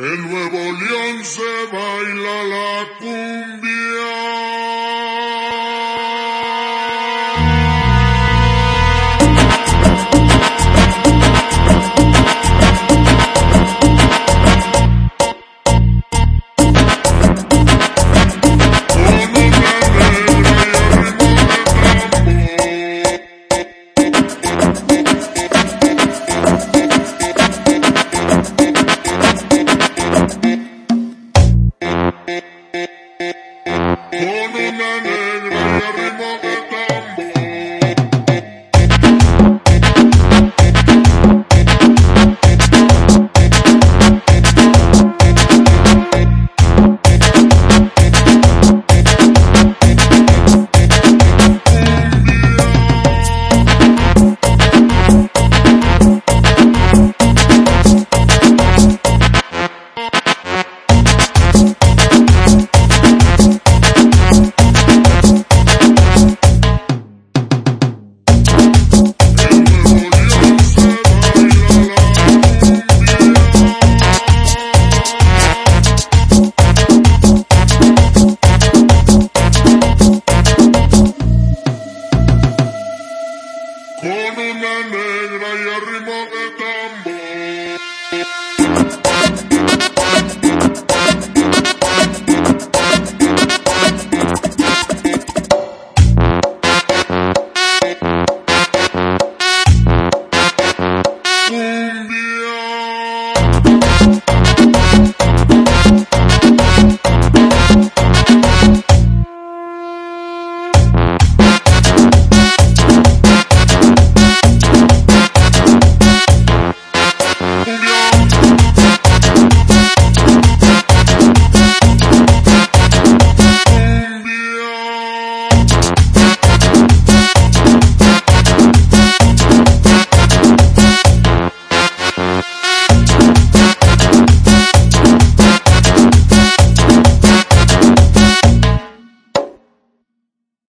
En Nuevo León se baila la cumbia. Amen. con una negra y a ritmo de tambor.